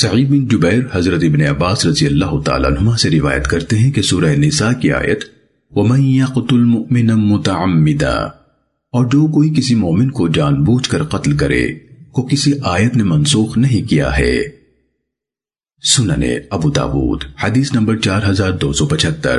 سعید بن جبیر حضرت ابن عباس رضی اللہ تعالیٰ عنہ سے روایت کرتے ہیں کہ سورہ نساء کی آیت، وَمَن يَقْتُلْ مُؤْمِنًا مُتَعَمِّدًا، اور جو کوئی کسی مومن کو جان بوجھ کر قتل کرے، کو کسی آیت نے منسوخ نہیں کیا ہے۔ سننے ابو داود، حدیث نمبر چار ہزار دو سو پچھتر